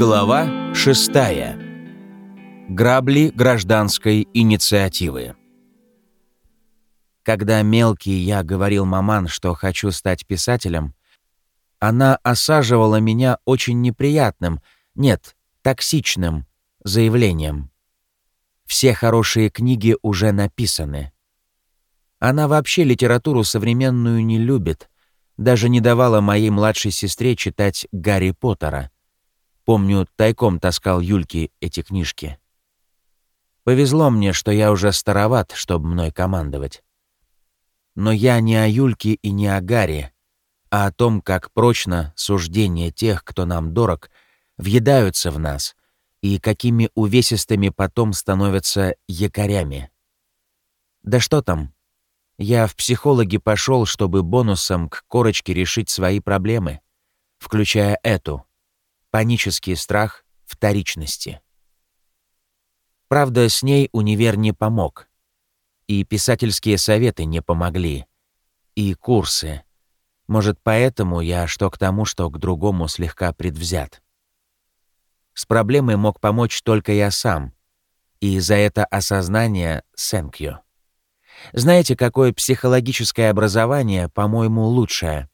Глава 6. Грабли гражданской инициативы. Когда мелкий я говорил маман, что хочу стать писателем, она осаживала меня очень неприятным, нет, токсичным заявлением. Все хорошие книги уже написаны. Она вообще литературу современную не любит, даже не давала моей младшей сестре читать Гарри Поттера. Помню, тайком таскал Юльке эти книжки. Повезло мне, что я уже староват, чтобы мной командовать. Но я не о Юльке и не о Гарри, а о том, как прочно суждения тех, кто нам дорог, въедаются в нас и какими увесистыми потом становятся якорями. Да что там, я в психологи пошел, чтобы бонусом к корочке решить свои проблемы, включая эту — панический страх вторичности. Правда, с ней универ не помог. И писательские советы не помогли. И курсы. Может, поэтому я что к тому, что к другому слегка предвзят. С проблемой мог помочь только я сам. И за это осознание — you. Знаете, какое психологическое образование, по-моему, лучшее?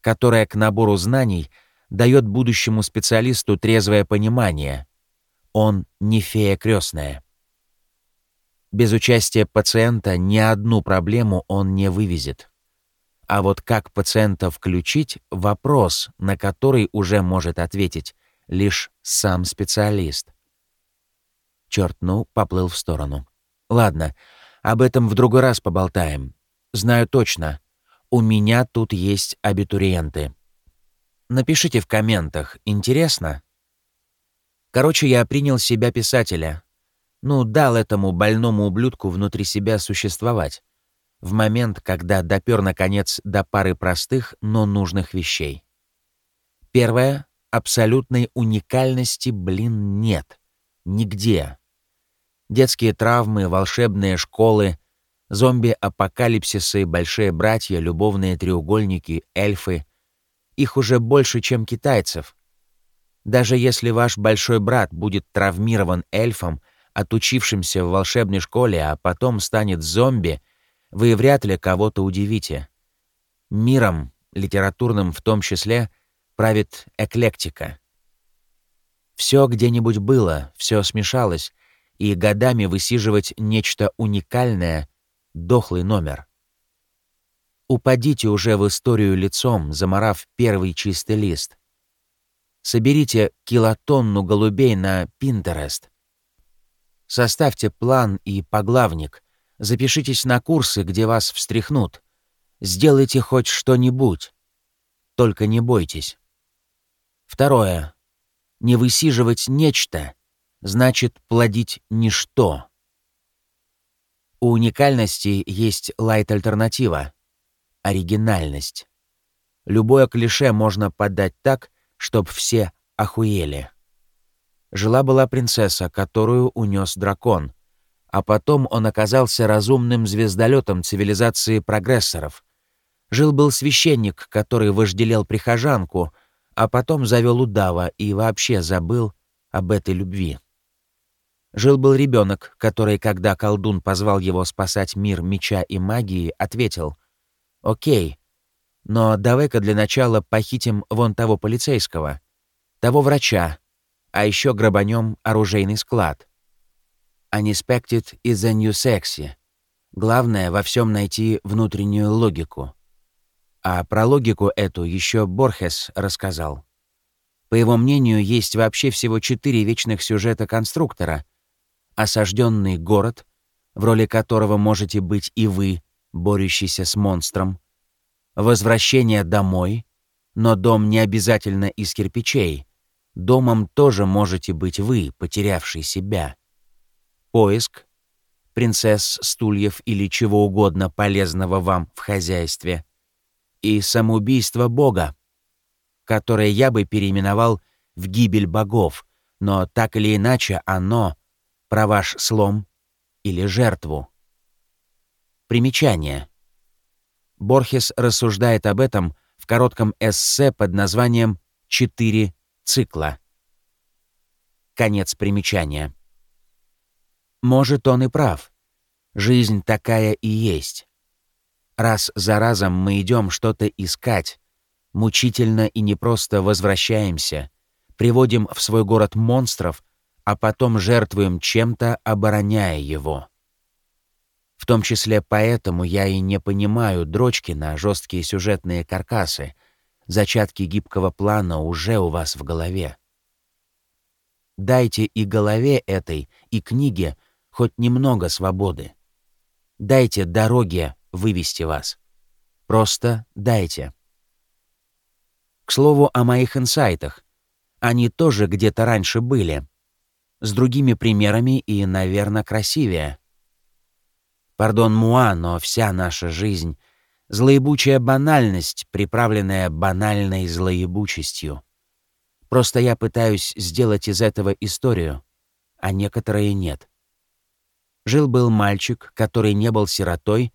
Которое к набору знаний дает будущему специалисту трезвое понимание. Он не фея крестная. Без участия пациента ни одну проблему он не вывезет. А вот как пациента включить — вопрос, на который уже может ответить лишь сам специалист. Черт, ну, поплыл в сторону. Ладно, об этом в другой раз поболтаем. Знаю точно. У меня тут есть абитуриенты. Напишите в комментах, интересно? Короче, я принял себя писателя. Ну, дал этому больному ублюдку внутри себя существовать. В момент, когда допер, наконец, до пары простых, но нужных вещей. Первое — абсолютной уникальности, блин, нет. Нигде. Детские травмы, волшебные школы, зомби-апокалипсисы, большие братья, любовные треугольники, эльфы. Их уже больше, чем китайцев. Даже если ваш большой брат будет травмирован эльфом, отучившимся в волшебной школе, а потом станет зомби, вы вряд ли кого-то удивите. Миром, литературным в том числе, правит эклектика. Все где-нибудь было, все смешалось, и годами высиживать нечто уникальное, дохлый номер. Упадите уже в историю лицом, заморав первый чистый лист. Соберите килотонну голубей на Pinterest. Составьте план и поглавник. Запишитесь на курсы, где вас встряхнут. Сделайте хоть что-нибудь. Только не бойтесь. Второе. Не высиживать нечто, значит плодить ничто. У уникальности есть лайт-альтернатива — оригинальность. Любое клише можно подать так, чтобы все охуели. Жила-была принцесса, которую унес дракон, а потом он оказался разумным звездолетом цивилизации прогрессоров. Жил-был священник, который вожделел прихожанку, а потом завел удава и вообще забыл об этой любви. Жил-был ребенок, который, когда колдун позвал его спасать мир меча и магии, ответил «Окей, но давай-ка для начала похитим вон того полицейского, того врача, а еще грабанем оружейный склад». Unexpected is the new sexy. Главное во всем найти внутреннюю логику. А про логику эту еще Борхес рассказал. По его мнению, есть вообще всего четыре вечных сюжета конструктора — осажденный город, в роли которого можете быть и вы, борющийся с монстром, возвращение домой, но дом не обязательно из кирпичей, домом тоже можете быть вы, потерявший себя. Поиск, принцесс, стульев или чего угодно полезного вам в хозяйстве, и самоубийство Бога, которое я бы переименовал в гибель богов, но так или иначе оно про ваш слом или жертву. Примечание. Борхес рассуждает об этом в коротком эссе под названием «Четыре цикла». Конец примечания. Может, он и прав. Жизнь такая и есть. Раз за разом мы идем что-то искать, мучительно и непросто возвращаемся, приводим в свой город монстров, а потом жертвуем чем-то, обороняя его. Том числе поэтому я и не понимаю дрочки на жесткие сюжетные каркасы. Зачатки гибкого плана уже у вас в голове. Дайте и голове этой, и книге хоть немного свободы. Дайте дороге вывести вас. Просто дайте. К слову о моих инсайтах. Они тоже где-то раньше были. С другими примерами и, наверное, красивее. Пардон, Муа, но вся наша жизнь — злоебучая банальность, приправленная банальной злоебучестью. Просто я пытаюсь сделать из этого историю, а некоторые нет. Жил-был мальчик, который не был сиротой,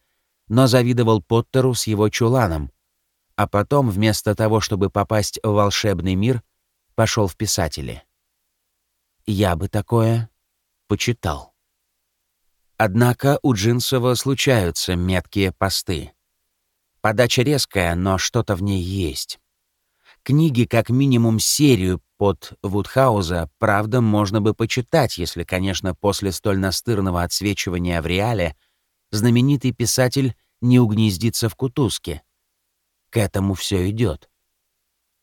но завидовал Поттеру с его чуланом, а потом, вместо того, чтобы попасть в волшебный мир, пошел в писатели. Я бы такое почитал. Однако у Джинсова случаются меткие посты. Подача резкая, но что-то в ней есть. Книги как минимум серию под Вудхауза, правда, можно бы почитать, если, конечно, после столь настырного отсвечивания в реале знаменитый писатель не угнездится в кутузке. К этому все идет.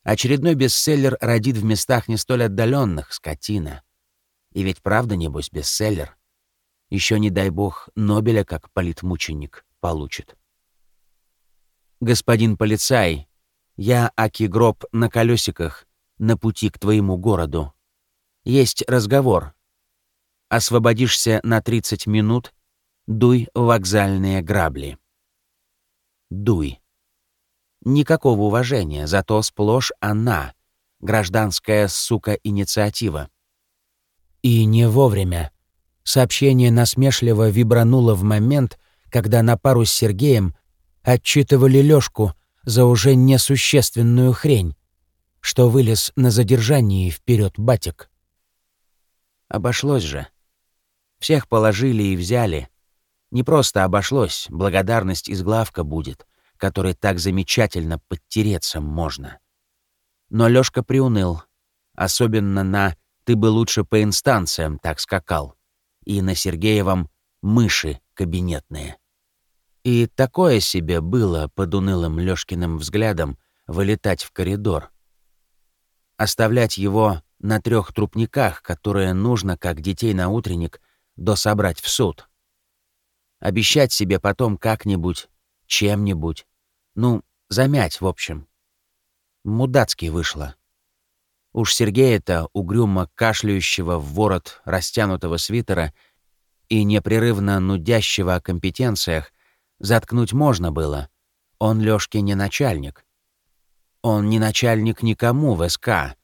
Очередной бестселлер родит в местах не столь отдаленных, скотина. И ведь правда, небось, бестселлер. Еще, не дай бог, Нобеля как политмученик получит. «Господин полицай, я Аки Гроб на колесиках, на пути к твоему городу. Есть разговор. Освободишься на 30 минут, дуй вокзальные грабли. Дуй. Никакого уважения, зато сплошь она, гражданская сука-инициатива. И не вовремя. Сообщение насмешливо вибрануло в момент, когда на пару с Сергеем отчитывали Лёшку за уже несущественную хрень, что вылез на задержании вперед батик. Обошлось же. Всех положили и взяли. Не просто обошлось, благодарность из главка будет которой так замечательно подтереться можно. Но Лёшка приуныл, особенно на «ты бы лучше по инстанциям так скакал» и на Сергеевом «мыши кабинетные». И такое себе было под унылым Лёшкиным взглядом вылетать в коридор. Оставлять его на трех трупниках, которые нужно, как детей на утренник, дособрать в суд. Обещать себе потом как-нибудь, чем-нибудь, ну, замять, в общем. Мудацки вышло. Уж Сергея-то, угрюмо кашляющего в ворот растянутого свитера и непрерывно нудящего о компетенциях, заткнуть можно было. Он Лёшке не начальник. Он не начальник никому в СК,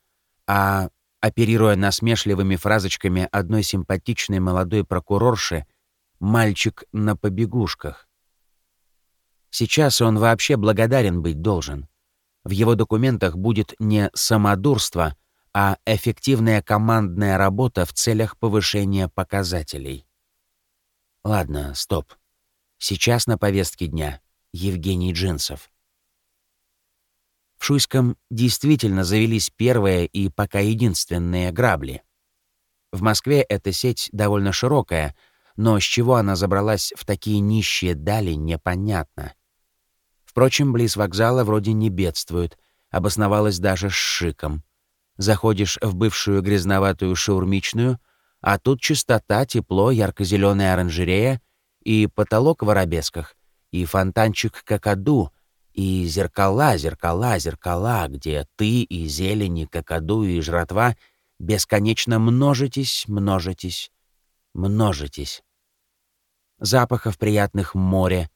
а, оперируя насмешливыми фразочками одной симпатичной молодой прокурорши, мальчик на побегушках. Сейчас он вообще благодарен быть должен. В его документах будет не самодурство, а эффективная командная работа в целях повышения показателей. Ладно, стоп. Сейчас на повестке дня Евгений Джинсов. В Шуйском действительно завелись первые и пока единственные грабли. В Москве эта сеть довольно широкая, но с чего она забралась в такие нищие дали, непонятно. Впрочем, близ вокзала вроде не бедствует, обосновалась даже с шиком. Заходишь в бывшую грязноватую шаурмичную, а тут чистота, тепло, ярко-зеленая оранжерея и потолок в арабесках, и фонтанчик какаду, и зеркала, зеркала, зеркала, где ты и зелени, какаду и жратва бесконечно множитесь, множитесь, множитесь. Запахов приятных море,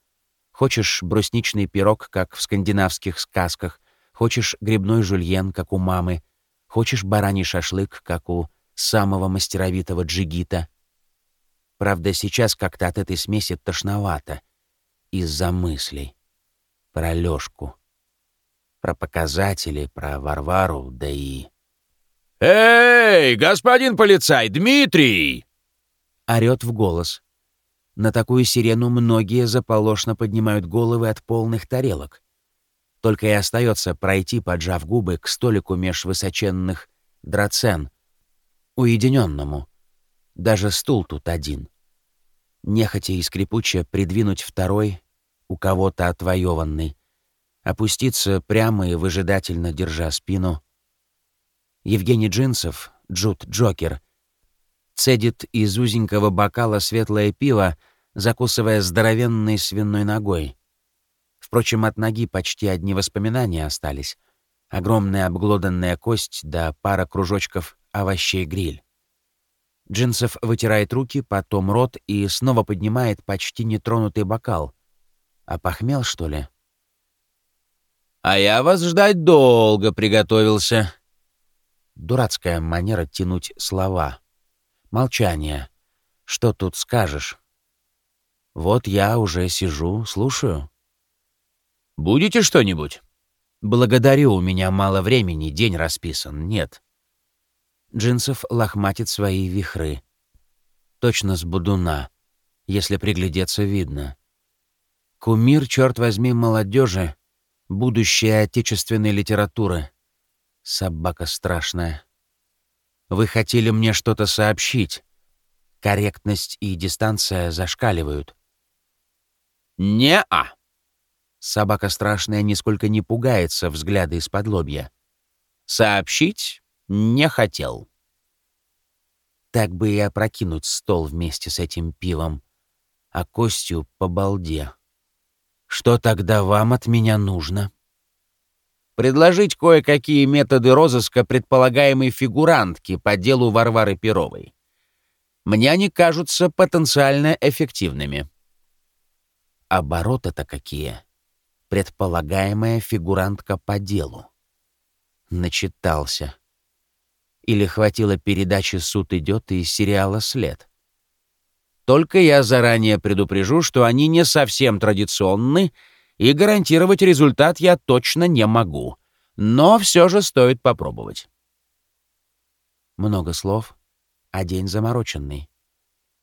Хочешь брусничный пирог, как в скандинавских сказках, хочешь грибной жульен, как у мамы, хочешь бараний шашлык, как у самого мастеровитого джигита. Правда, сейчас как-то от этой смеси тошновато. Из-за мыслей. Про Лёшку. Про показатели, про Варвару, да и... «Эй, господин полицай, Дмитрий!» Орёт в голос. На такую сирену многие заполошно поднимают головы от полных тарелок. Только и остается пройти, поджав губы, к столику меж высоченных драцен, уединенному. Даже стул тут один. Нехотя и скрипуче придвинуть второй, у кого-то отвоеванный, опуститься прямо и выжидательно держа спину. Евгений Джинсов, Джуд Джокер, цедит из узенького бокала светлое пиво, закусывая здоровенной свиной ногой. Впрочем, от ноги почти одни воспоминания остались. Огромная обглоданная кость да пара кружочков овощей гриль. Джинсов вытирает руки, потом рот и снова поднимает почти нетронутый бокал. А похмел, что ли? «А я вас ждать долго приготовился». Дурацкая манера тянуть слова. Молчание. Что тут скажешь? Вот я уже сижу, слушаю. «Будете что-нибудь?» «Благодарю, у меня мало времени, день расписан, нет». Джинсов лохматит свои вихры. Точно с будуна, если приглядеться видно. Кумир, черт возьми, молодежи, будущее отечественной литературы. Собака страшная. Вы хотели мне что-то сообщить. Корректность и дистанция зашкаливают. «Не-а!» Собака страшная нисколько не пугается взгляда из-под лобья. «Сообщить не хотел». Так бы и опрокинуть стол вместе с этим пивом, а костью по балде. Что тогда вам от меня нужно? предложить кое-какие методы розыска предполагаемой фигурантки по делу Варвары Перовой. Мне они кажутся потенциально эффективными. Обороты-то какие? Предполагаемая фигурантка по делу. Начитался. Или хватило передачи «Суд идет» из сериала «След». Только я заранее предупрежу, что они не совсем традиционны и гарантировать результат я точно не могу. Но все же стоит попробовать. Много слов, а день замороченный.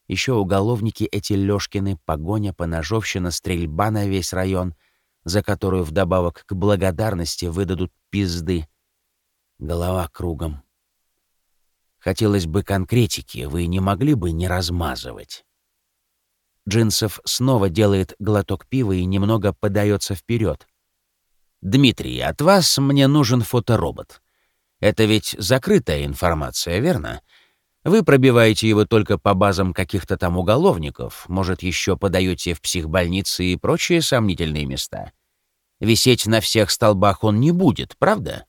Еще уголовники эти Лёшкины, погоня, поножовщина, стрельба на весь район, за которую вдобавок к благодарности выдадут пизды. Голова кругом. Хотелось бы конкретики, вы не могли бы не размазывать. Джинсов снова делает глоток пива и немного подается вперед. «Дмитрий, от вас мне нужен фоторобот. Это ведь закрытая информация, верно? Вы пробиваете его только по базам каких-то там уголовников, может, еще подаете в психбольницы и прочие сомнительные места. Висеть на всех столбах он не будет, правда?»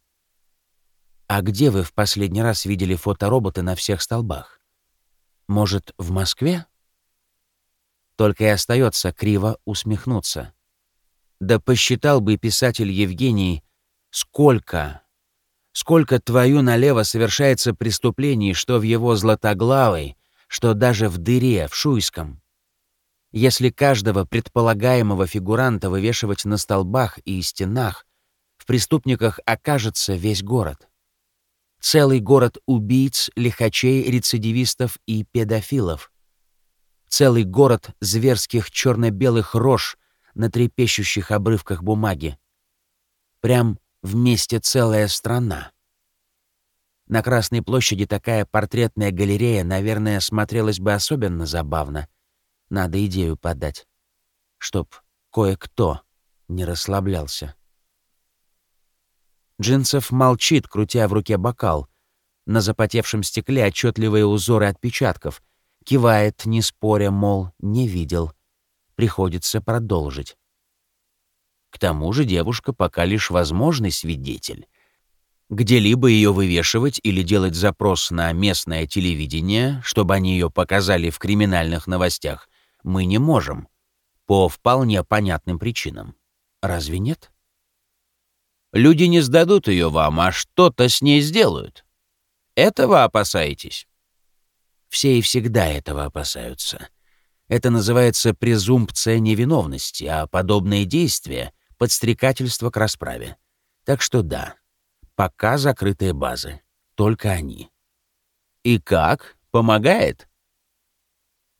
«А где вы в последний раз видели фотороботы на всех столбах? Может, в Москве?» Только и остается криво усмехнуться. Да посчитал бы писатель Евгений, сколько, сколько твою налево совершается преступлений, что в его златоглавой, что даже в дыре, в Шуйском. Если каждого предполагаемого фигуранта вывешивать на столбах и стенах, в преступниках окажется весь город. Целый город убийц, лихачей, рецидивистов и педофилов — Целый город зверских черно-белых рож на трепещущих обрывках бумаги. Прям вместе целая страна. На Красной площади такая портретная галерея, наверное, смотрелась бы особенно забавно. Надо идею подать, чтоб кое-кто не расслаблялся. Джинсов молчит, крутя в руке бокал. На запотевшем стекле отчетливые узоры отпечатков, Кивает, не споря, мол, не видел. Приходится продолжить. К тому же девушка пока лишь возможный свидетель. Где-либо ее вывешивать или делать запрос на местное телевидение, чтобы они ее показали в криминальных новостях, мы не можем. По вполне понятным причинам. Разве нет? Люди не сдадут ее вам, а что-то с ней сделают. Этого опасаетесь? Все и всегда этого опасаются. Это называется презумпция невиновности, а подобные действия — подстрекательство к расправе. Так что да, пока закрытые базы. только они. И как? Помогает?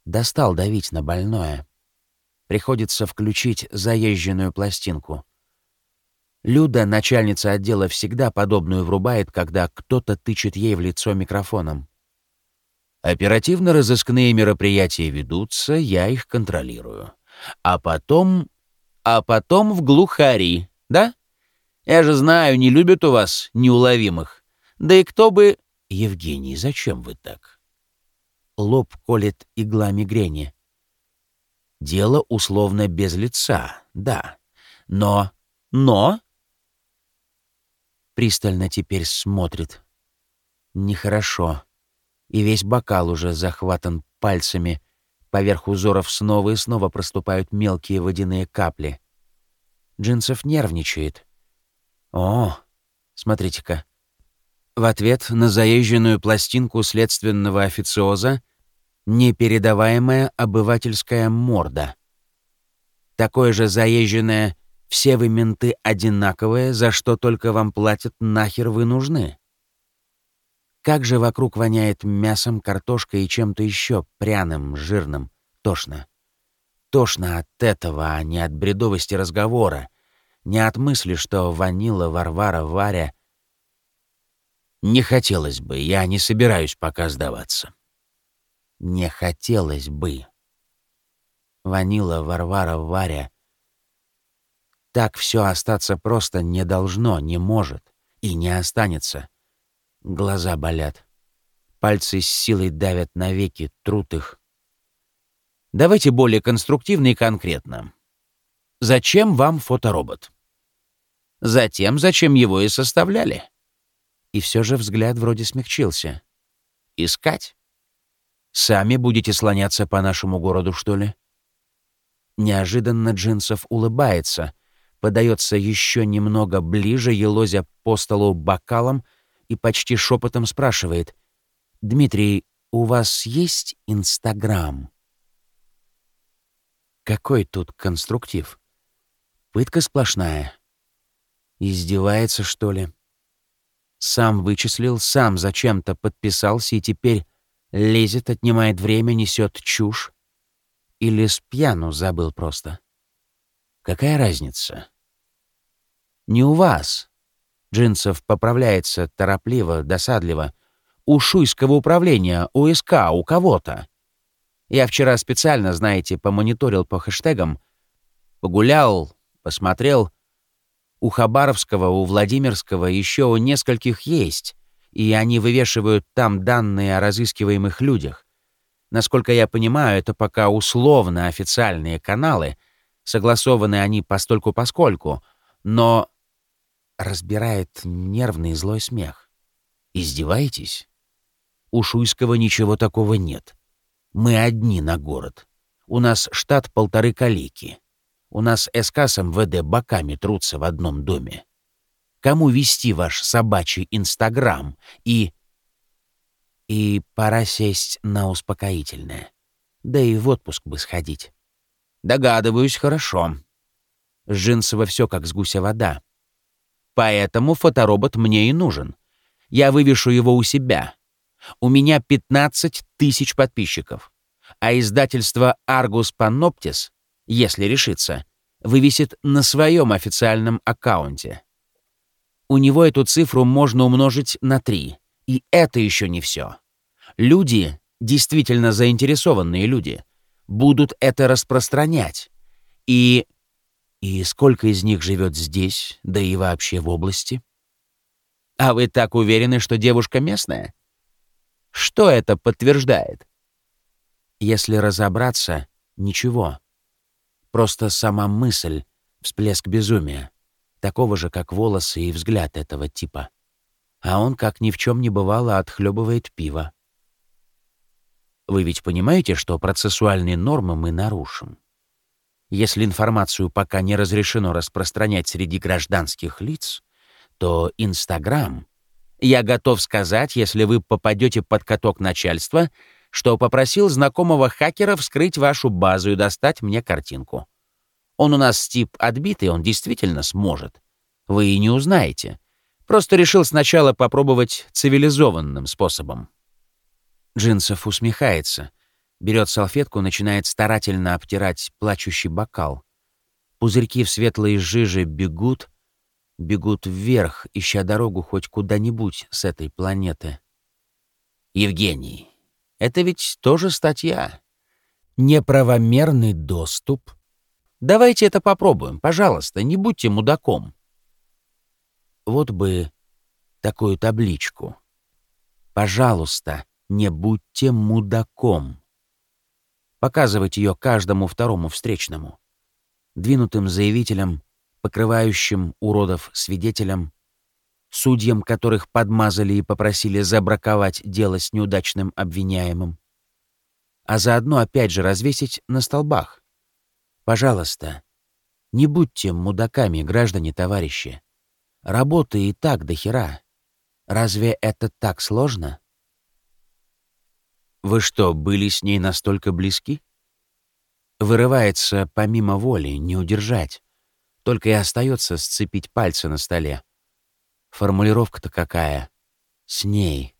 Достал давить на больное. Приходится включить заезженную пластинку. Люда, начальница отдела, всегда подобную врубает, когда кто-то тычет ей в лицо микрофоном. Оперативно-розыскные мероприятия ведутся, я их контролирую. А потом... А потом в глухари, да? Я же знаю, не любят у вас неуловимых. Да и кто бы... Евгений, зачем вы так? Лоб колет игла мигрени. Дело условно без лица, да. Но... Но... Пристально теперь смотрит. Нехорошо и весь бокал уже захватан пальцами. Поверх узоров снова и снова проступают мелкие водяные капли. Джинсов нервничает. О, смотрите-ка. В ответ на заезженную пластинку следственного официоза непередаваемая обывательская морда. Такое же заезженное «все вы менты одинаковые, за что только вам платят, нахер вы нужны». Как же вокруг воняет мясом, картошкой и чем-то еще пряным, жирным. Тошно. Тошно от этого, а не от бредовости разговора. Не от мысли, что Ванила, Варвара, Варя... Не хотелось бы, я не собираюсь пока сдаваться. Не хотелось бы. Ванила, Варвара, Варя... Так все остаться просто не должно, не может и не останется. Глаза болят. Пальцы с силой давят на веки, трут их. Давайте более конструктивно и конкретно. Зачем вам фоторобот? Затем, зачем его и составляли. И все же взгляд вроде смягчился. Искать? Сами будете слоняться по нашему городу, что ли? Неожиданно Джинсов улыбается, подается еще немного ближе, елозя по столу бокалом — и почти шепотом спрашивает. «Дмитрий, у вас есть Инстаграм?» Какой тут конструктив? Пытка сплошная. Издевается, что ли? Сам вычислил, сам зачем-то подписался и теперь лезет, отнимает время, несет чушь. Или с пьяну забыл просто. Какая разница? Не у вас, Джинсов поправляется торопливо, досадливо. У Шуйского управления, у СК, у кого-то. Я вчера специально, знаете, помониторил по хэштегам. Погулял, посмотрел. У Хабаровского, у Владимирского еще у нескольких есть, и они вывешивают там данные о разыскиваемых людях. Насколько я понимаю, это пока условно официальные каналы, согласованы они постольку-поскольку, но разбирает нервный злой смех. «Издеваетесь? У Шуйского ничего такого нет. Мы одни на город. У нас штат полторы калики. У нас СК с МВД боками трутся в одном доме. Кому вести ваш собачий Инстаграм и... И пора сесть на успокоительное. Да и в отпуск бы сходить. Догадываюсь, хорошо. С все как с гуся вода. Поэтому фоторобот мне и нужен. Я вывешу его у себя. У меня 15 тысяч подписчиков. А издательство Argus Panoptis, если решится, вывесит на своем официальном аккаунте. У него эту цифру можно умножить на 3. И это еще не все. Люди, действительно заинтересованные люди, будут это распространять. И и сколько из них живет здесь, да и вообще в области? А вы так уверены, что девушка местная? Что это подтверждает? Если разобраться, ничего. Просто сама мысль, всплеск безумия, такого же, как волосы и взгляд этого типа. А он, как ни в чем не бывало, отхлебывает пиво. Вы ведь понимаете, что процессуальные нормы мы нарушим? Если информацию пока не разрешено распространять среди гражданских лиц, то Инстаграм... Я готов сказать, если вы попадете под каток начальства, что попросил знакомого хакера вскрыть вашу базу и достать мне картинку. Он у нас тип отбитый, он действительно сможет. Вы и не узнаете. Просто решил сначала попробовать цивилизованным способом. Джинсов усмехается, берет салфетку, начинает старательно обтирать плачущий бокал. Пузырьки в светлой жиже бегут, бегут вверх, ища дорогу хоть куда-нибудь с этой планеты. Евгений, это ведь тоже статья. Неправомерный доступ. Давайте это попробуем, пожалуйста, не будьте мудаком. Вот бы такую табличку. Пожалуйста, не будьте мудаком. Показывать ее каждому второму встречному. Двинутым заявителям, покрывающим уродов свидетелям, судьям, которых подмазали и попросили забраковать дело с неудачным обвиняемым. А заодно опять же развесить на столбах. Пожалуйста, не будьте мудаками, граждане-товарищи. Работы и так до хера. Разве это так сложно? Вы что, были с ней настолько близки? Вырывается помимо воли, не удержать. Только и остается сцепить пальцы на столе. Формулировка-то какая? С ней.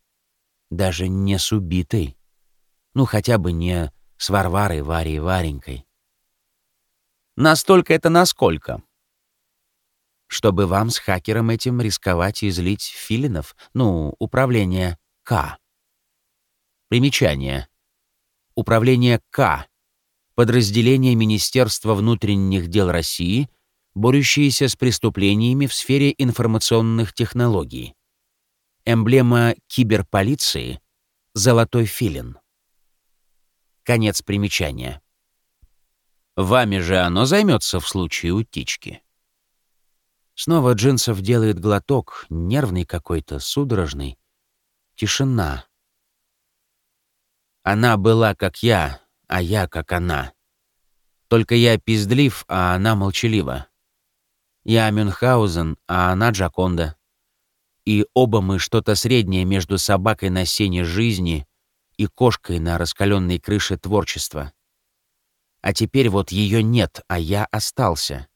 Даже не с убитой. Ну, хотя бы не с Варварой, Варей, Варенькой. Настолько это насколько? Чтобы вам с хакером этим рисковать и злить филинов, ну, управление К. Примечание. Управление К. Подразделение Министерства внутренних дел России — борющиеся с преступлениями в сфере информационных технологий. Эмблема киберполиции — золотой филин. Конец примечания. Вами же оно займется в случае утечки. Снова Джинсов делает глоток, нервный какой-то, судорожный. Тишина. Она была как я, а я как она. Только я пиздлив, а она молчалива. Я Мюнхгаузен, а она Джаконда. И оба мы что-то среднее между собакой на сене жизни и кошкой на раскаленной крыше творчества. А теперь вот ее нет, а я остался.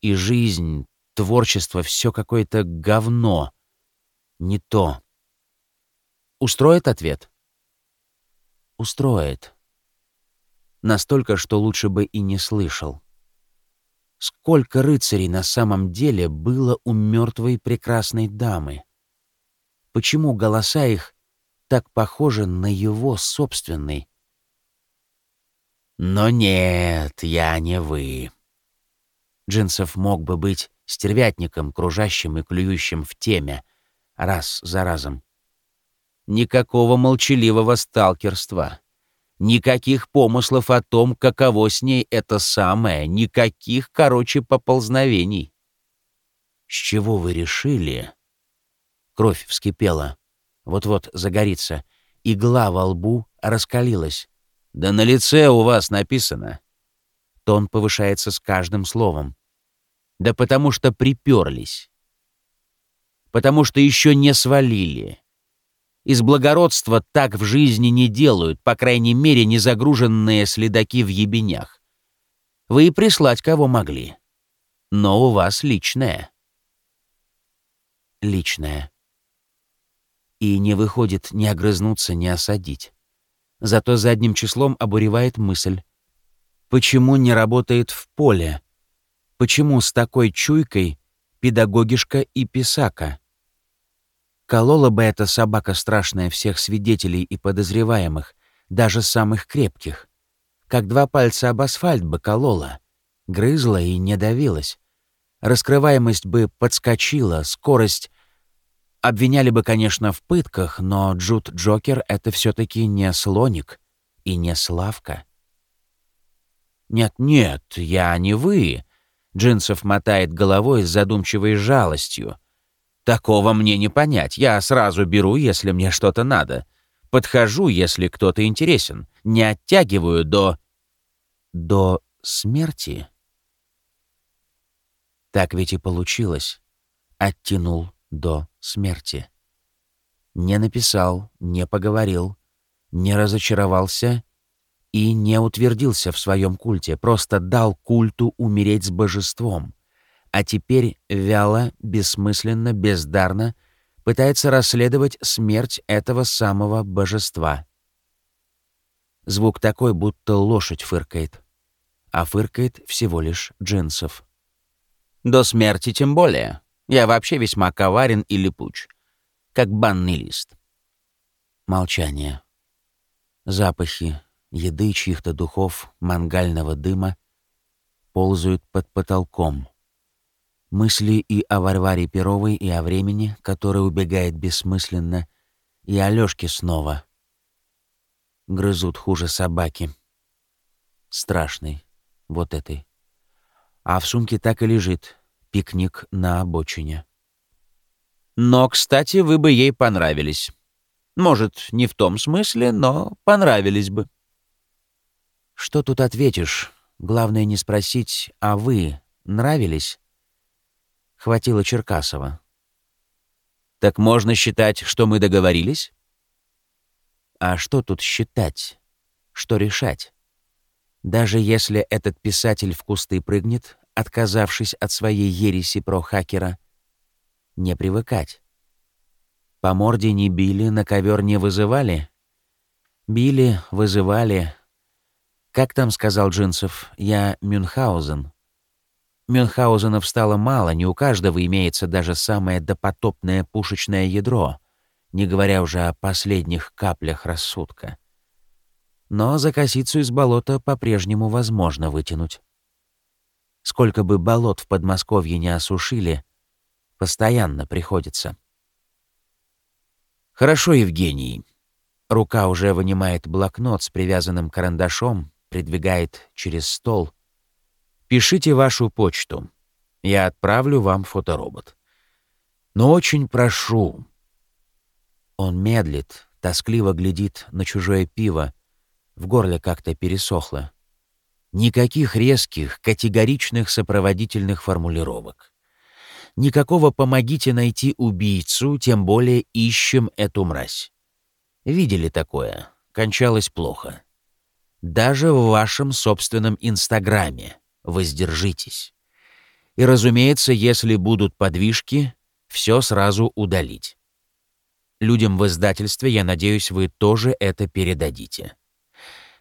И жизнь, творчество — все какое-то говно. Не то. Устроит ответ? Устроит. Настолько, что лучше бы и не слышал. Сколько рыцарей на самом деле было у мертвой прекрасной дамы? Почему голоса их так похожи на его собственный? Но нет, я не вы. Джинсов мог бы быть стервятником, кружащим и клюющим в теме, раз за разом. Никакого молчаливого сталкерства. Никаких помыслов о том, каково с ней это самое, никаких, короче, поползновений. С чего вы решили? Кровь вскипела. Вот-вот загорится. Игла во лбу раскалилась. Да на лице у вас написано. Тон повышается с каждым словом. Да потому что приперлись. Потому что еще не свалили. Из благородства так в жизни не делают, по крайней мере, не загруженные следаки в ебенях. Вы и прислать кого могли. Но у вас личное. Личное. И не выходит ни огрызнуться, ни осадить. Зато задним числом обуревает мысль. Почему не работает в поле? Почему с такой чуйкой педагогишка и писака? Колола бы эта собака страшная всех свидетелей и подозреваемых, даже самых крепких. Как два пальца об асфальт бы колола. Грызла и не давилась. Раскрываемость бы подскочила, скорость... Обвиняли бы, конечно, в пытках, но Джуд Джокер — это все таки не слоник и не Славка. «Нет-нет, я не вы», — Джинсов мотает головой с задумчивой жалостью — Такого мне не понять. Я сразу беру, если мне что-то надо. Подхожу, если кто-то интересен. Не оттягиваю до... До смерти? Так ведь и получилось. Оттянул до смерти. Не написал, не поговорил, не разочаровался и не утвердился в своем культе, просто дал культу умереть с божеством, а теперь вяло, бессмысленно, бездарно пытается расследовать смерть этого самого божества. Звук такой, будто лошадь фыркает, а фыркает всего лишь джинсов. До смерти тем более. Я вообще весьма коварен и липуч, как банный лист. Молчание. Запахи еды, чьих-то духов, мангального дыма ползают под потолком. Мысли и о Варваре Перовой, и о времени, которое убегает бессмысленно, и о Лёшке снова. Грызут хуже собаки. Страшный, вот этой. А в сумке так и лежит пикник на обочине. Но, кстати, вы бы ей понравились. Может, не в том смысле, но понравились бы. Что тут ответишь? Главное не спросить, а вы нравились? Хватило Черкасова. Так можно считать, что мы договорились? А что тут считать? Что решать? Даже если этот писатель в кусты прыгнет, отказавшись от своей ереси про хакера, не привыкать. По морде не били, на ковер не вызывали? Били, вызывали. Как там сказал Джинсов, я Мюнхгаузен. Мюнхгаузенов стало мало, не у каждого имеется даже самое допотопное пушечное ядро, не говоря уже о последних каплях рассудка. Но за косицу из болота по-прежнему возможно вытянуть. Сколько бы болот в Подмосковье не осушили, постоянно приходится. «Хорошо, Евгений». Рука уже вынимает блокнот с привязанным карандашом, придвигает через стол — Пишите вашу почту. Я отправлю вам фоторобот. Но очень прошу. Он медлит, тоскливо глядит на чужое пиво. В горле как-то пересохло. Никаких резких, категоричных сопроводительных формулировок. Никакого «помогите найти убийцу», тем более «ищем эту мразь». Видели такое? Кончалось плохо. Даже в вашем собственном Инстаграме воздержитесь. И, разумеется, если будут подвижки, все сразу удалить. Людям в издательстве, я надеюсь, вы тоже это передадите.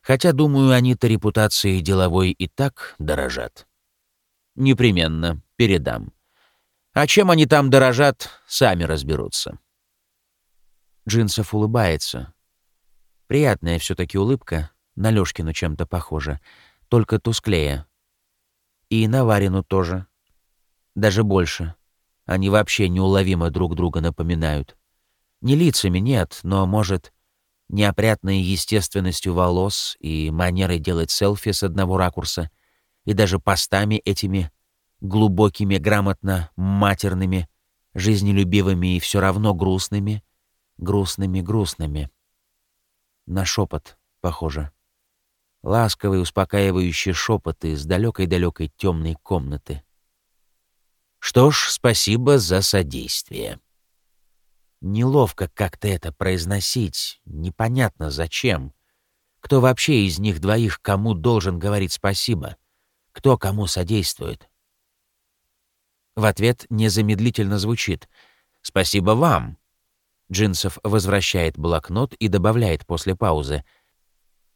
Хотя, думаю, они-то репутацией деловой и так дорожат. Непременно передам. А чем они там дорожат, сами разберутся. Джинсов улыбается. Приятная все таки улыбка, на Лёшкину чем-то похожа, только тусклее, и на Варину тоже. Даже больше. Они вообще неуловимо друг друга напоминают. Не лицами, нет, но, может, неопрятной естественностью волос и манерой делать селфи с одного ракурса, и даже постами этими глубокими, грамотно матерными, жизнелюбивыми и все равно грустными, грустными-грустными. На шепот, похоже. Ласковый, успокаивающий шепот из далекой-далекой темной комнаты. Что ж, спасибо за содействие. Неловко как-то это произносить, непонятно зачем. Кто вообще из них двоих кому должен говорить спасибо? Кто кому содействует? В ответ незамедлительно звучит «Спасибо вам». Джинсов возвращает блокнот и добавляет после паузы —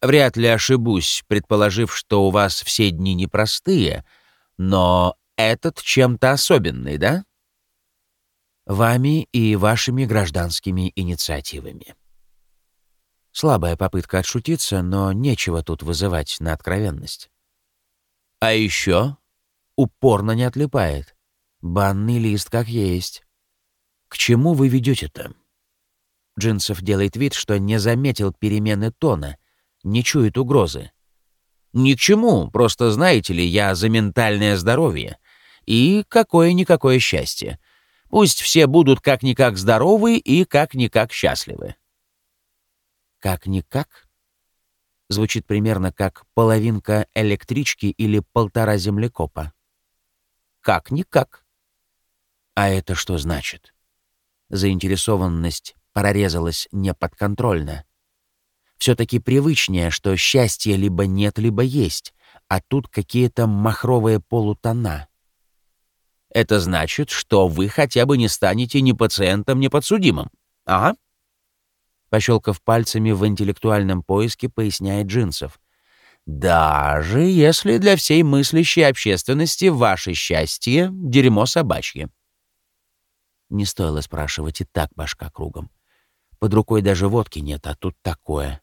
Вряд ли ошибусь, предположив, что у вас все дни непростые, но этот чем-то особенный, да? Вами и вашими гражданскими инициативами. Слабая попытка отшутиться, но нечего тут вызывать на откровенность. А еще упорно не отлипает. Банный лист как есть. К чему вы ведете-то? Джинсов делает вид, что не заметил перемены тона — не чует угрозы. Ни к чему, просто знаете ли, я за ментальное здоровье. И какое-никакое счастье. Пусть все будут как-никак здоровы и как-никак счастливы. Как-никак? Звучит примерно как половинка электрички или полтора землекопа. Как-никак. А это что значит? Заинтересованность прорезалась неподконтрольно. Все-таки привычнее, что счастье либо нет, либо есть, а тут какие-то махровые полутона. Это значит, что вы хотя бы не станете ни пациентом, ни подсудимым. Ага. Пощелкав пальцами в интеллектуальном поиске, поясняет Джинсов. Даже если для всей мыслящей общественности ваше счастье — дерьмо собачье. Не стоило спрашивать, и так башка кругом. Под рукой даже водки нет, а тут такое.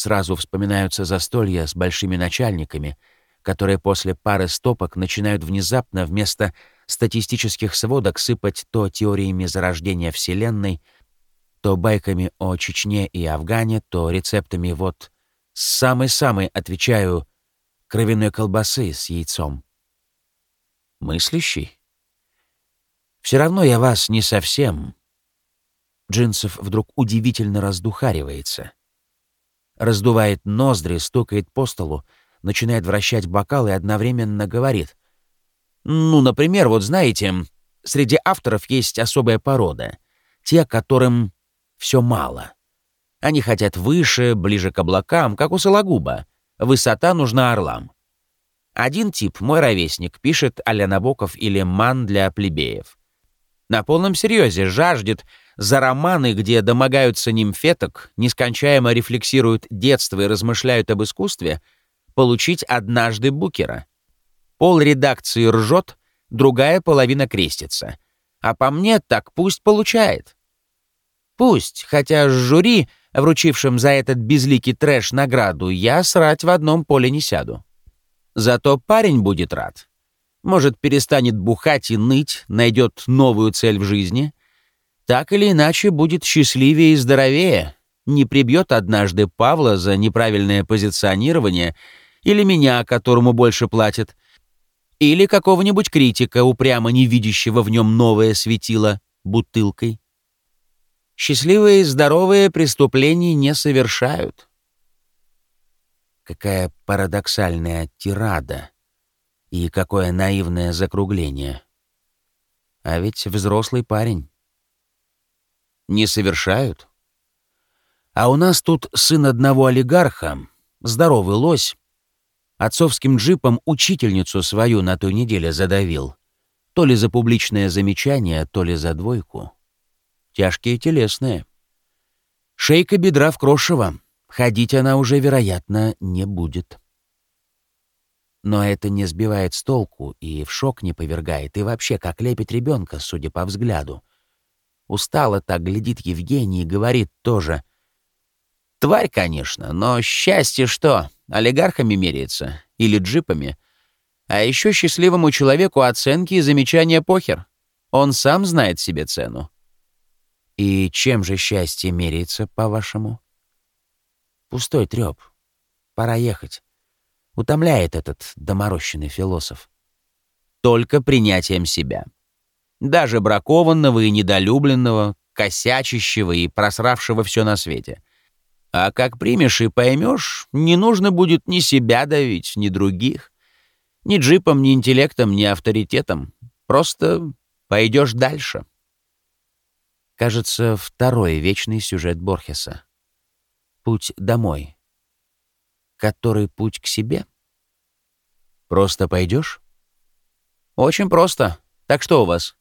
Сразу вспоминаются застолья с большими начальниками, которые после пары стопок начинают внезапно вместо статистических сводок сыпать то теориями зарождения Вселенной, то байками о Чечне и Афгане, то рецептами вот самой-самой, отвечаю, кровяной колбасы с яйцом. Мыслящий? Все равно я вас не совсем. Джинсов вдруг удивительно раздухаривается. Раздувает ноздри, стукает по столу, начинает вращать бокал и одновременно говорит. «Ну, например, вот знаете, среди авторов есть особая порода. Те, которым все мало. Они хотят выше, ближе к облакам, как у Сологуба. Высота нужна орлам. Один тип, мой ровесник, пишет а Набоков или Ман для плебеев. На полном серьезе жаждет за романы, где домогаются нимфеток, нескончаемо рефлексируют детство и размышляют об искусстве, получить однажды Букера. Пол редакции ржет, другая половина крестится. А по мне так пусть получает. Пусть, хотя с жюри, вручившим за этот безликий трэш награду, я срать в одном поле не сяду. Зато парень будет рад. Может, перестанет бухать и ныть, найдет новую цель в жизни. Так или иначе, будет счастливее и здоровее. Не прибьет однажды Павла за неправильное позиционирование или меня, которому больше платят, или какого-нибудь критика, упрямо не видящего в нем новое светило, бутылкой. Счастливые и здоровые преступлений не совершают. Какая парадоксальная тирада и какое наивное закругление. А ведь взрослый парень. Не совершают? А у нас тут сын одного олигарха, здоровый лось, отцовским джипом учительницу свою на той неделе задавил. То ли за публичное замечание, то ли за двойку. Тяжкие телесные. Шейка бедра в крошево. Ходить она уже, вероятно, не будет. Но это не сбивает с толку и в шок не повергает, и вообще как лепит ребенка, судя по взгляду. Устало так глядит Евгений и говорит тоже. «Тварь, конечно, но счастье что? Олигархами меряется? Или джипами? А еще счастливому человеку оценки и замечания похер. Он сам знает себе цену. И чем же счастье меряется, по-вашему? Пустой трёп. Пора ехать. Утомляет этот доморощенный философ. Только принятием себя. Даже бракованного и недолюбленного, косячащего и просравшего все на свете. А как примешь и поймешь, не нужно будет ни себя давить, ни других. Ни джипом, ни интеллектом, ни авторитетом. Просто пойдешь дальше. Кажется, второй вечный сюжет Борхеса. Путь домой. Который путь к себе? Просто пойдешь? Очень просто. Так что у вас?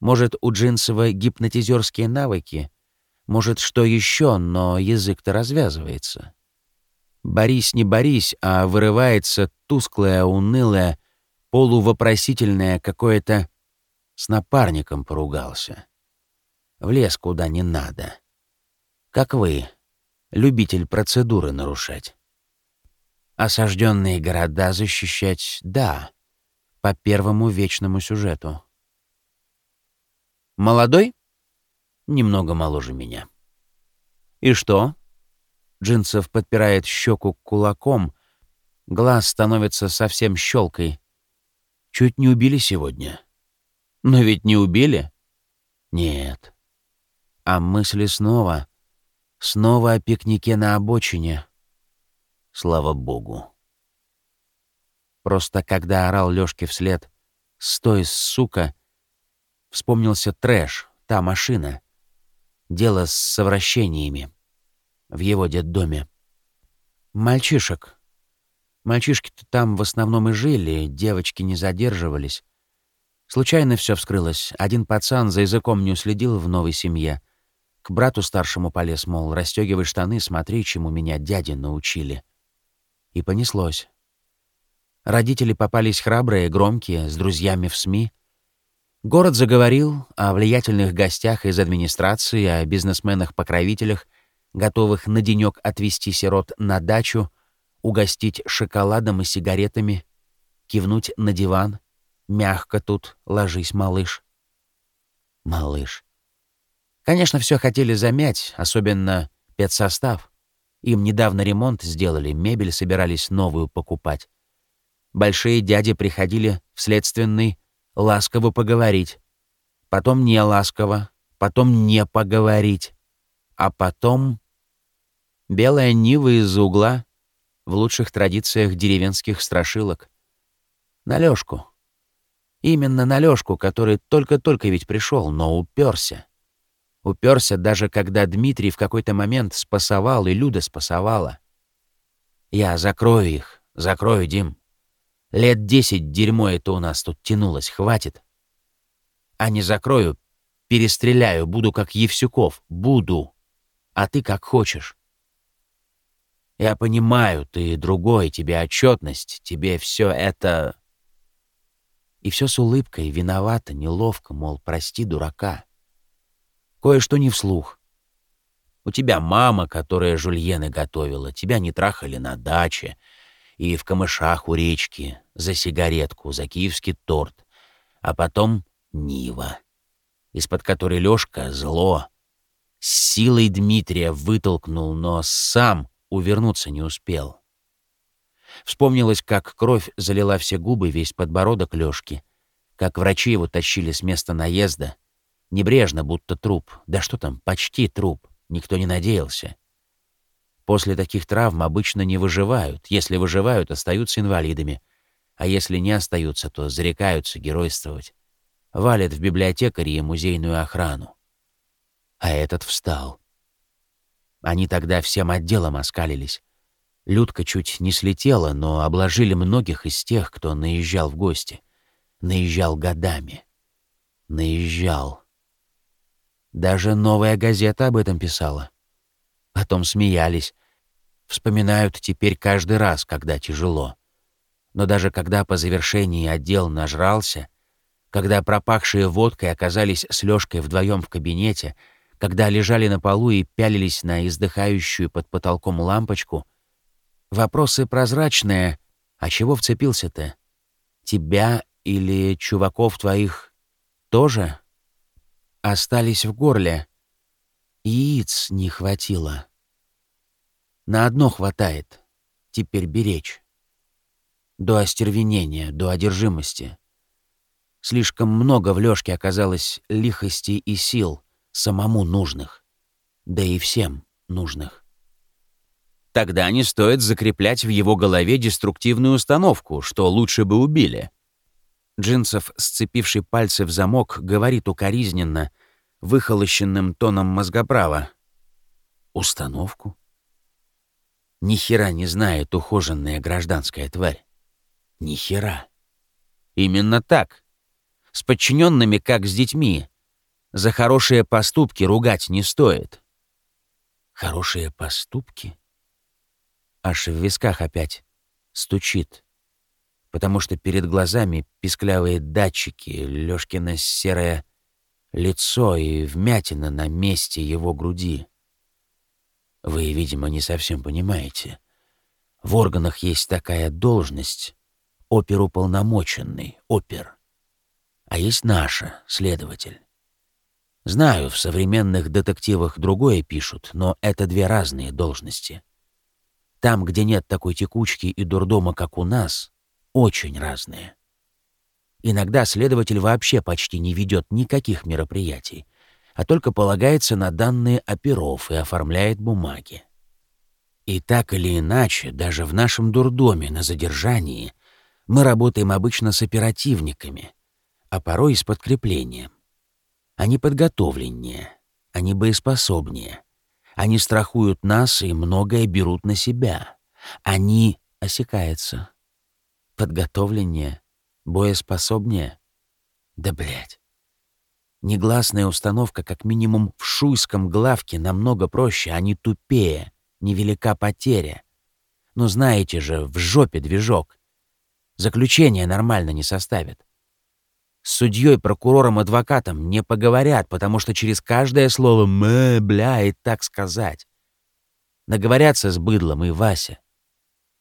Может, у Джинсова гипнотизерские навыки? Может, что еще, но язык-то развязывается. Борись, не борись, а вырывается тусклое, унылое, полувопросительное какое-то с напарником поругался в лес куда не надо. Как вы, любитель процедуры нарушать. Осажденные города защищать — да, по первому вечному сюжету. Молодой? Немного моложе меня. И что? Джинсов подпирает щеку кулаком, глаз становится совсем щелкой. Чуть не убили сегодня. Но ведь не убили? Нет. А мысли снова, снова о пикнике на обочине. Слава богу. Просто когда орал Лёшке вслед «Стой, сука!» Вспомнился трэш, та машина. Дело с совращениями. В его детдоме. Мальчишек. Мальчишки-то там в основном и жили, девочки не задерживались. Случайно все вскрылось. Один пацан за языком не уследил в новой семье. К брату старшему полез, мол, расстегивай штаны, смотри, чему меня дяди научили. И понеслось. Родители попались храбрые, громкие, с друзьями в СМИ. Город заговорил о влиятельных гостях из администрации, о бизнесменах-покровителях, готовых на денек отвезти сирот на дачу, угостить шоколадом и сигаретами, кивнуть на диван. Мягко тут ложись, малыш. Малыш. Конечно, все хотели замять, особенно педсостав. Им недавно ремонт сделали, мебель собирались новую покупать. Большие дяди приходили в следственный ласково поговорить. Потом не ласково, потом не поговорить. А потом... Белая Нива из-за угла, в лучших традициях деревенских страшилок. На Лёшку. Именно на Лёшку, который только-только ведь пришел, но уперся. Уперся даже когда Дмитрий в какой-то момент спасовал, и Люда спасовала. Я закрою их, закрою, Дим. Лет десять дерьмо это у нас тут тянулось, хватит. А не закрою, перестреляю, буду как Евсюков, буду. А ты как хочешь. Я понимаю, ты другой, тебе отчетность, тебе все это... И все с улыбкой, виновато, неловко, мол, прости, дурака. Кое-что не вслух. У тебя мама, которая жульены готовила, тебя не трахали на даче и в камышах у речки, за сигаретку, за киевский торт, а потом Нива, из-под которой Лёшка зло с силой Дмитрия вытолкнул, но сам увернуться не успел. Вспомнилось, как кровь залила все губы, весь подбородок Лёшки, как врачи его тащили с места наезда, небрежно, будто труп, да что там, почти труп, никто не надеялся. После таких травм обычно не выживают, если выживают, остаются инвалидами, а если не остаются, то зарекаются геройствовать. Валят в библиотекаре и музейную охрану. А этот встал. Они тогда всем отделом оскалились. Людка чуть не слетела, но обложили многих из тех, кто наезжал в гости. Наезжал годами. Наезжал. Даже новая газета об этом писала. Потом смеялись. Вспоминают теперь каждый раз, когда тяжело. Но даже когда по завершении отдел нажрался, когда пропахшие водкой оказались с Лёшкой вдвоем в кабинете — когда лежали на полу и пялились на издыхающую под потолком лампочку. Вопросы прозрачные. А чего вцепился-то? Тебя или чуваков твоих тоже? Остались в горле. Яиц не хватило. На одно хватает. Теперь беречь. До остервенения, до одержимости. Слишком много в Лёшке оказалось лихости и сил — самому нужных, да и всем нужных. Тогда не стоит закреплять в его голове деструктивную установку, что лучше бы убили. Джинсов, сцепивший пальцы в замок, говорит укоризненно, выхолощенным тоном мозгоправа. «Установку?» Ни хера не знает ухоженная гражданская тварь. Ни хера. Именно так. С подчиненными, как с детьми, за хорошие поступки ругать не стоит. Хорошие поступки? Аж в висках опять стучит, потому что перед глазами писклявые датчики, Лёшкино серое лицо и вмятина на месте его груди. Вы, видимо, не совсем понимаете. В органах есть такая должность — оперуполномоченный, опер. А есть наша, следователь. Знаю, в современных детективах другое пишут, но это две разные должности. Там, где нет такой текучки и дурдома, как у нас, очень разные. Иногда следователь вообще почти не ведет никаких мероприятий, а только полагается на данные оперов и оформляет бумаги. И так или иначе, даже в нашем дурдоме на задержании мы работаем обычно с оперативниками, а порой и с подкреплением. Они подготовленнее, они боеспособнее. Они страхуют нас и многое берут на себя. Они осекаются. Подготовленнее, боеспособнее. Да блядь. Негласная установка как минимум в шуйском главке намного проще, а не тупее. Невелика потеря. Но знаете же, в жопе движок. Заключение нормально не составят. С судьей, прокурором, адвокатом не поговорят, потому что через каждое слово «мэ», «бля» и так сказать. Наговорятся с быдлом и Вася.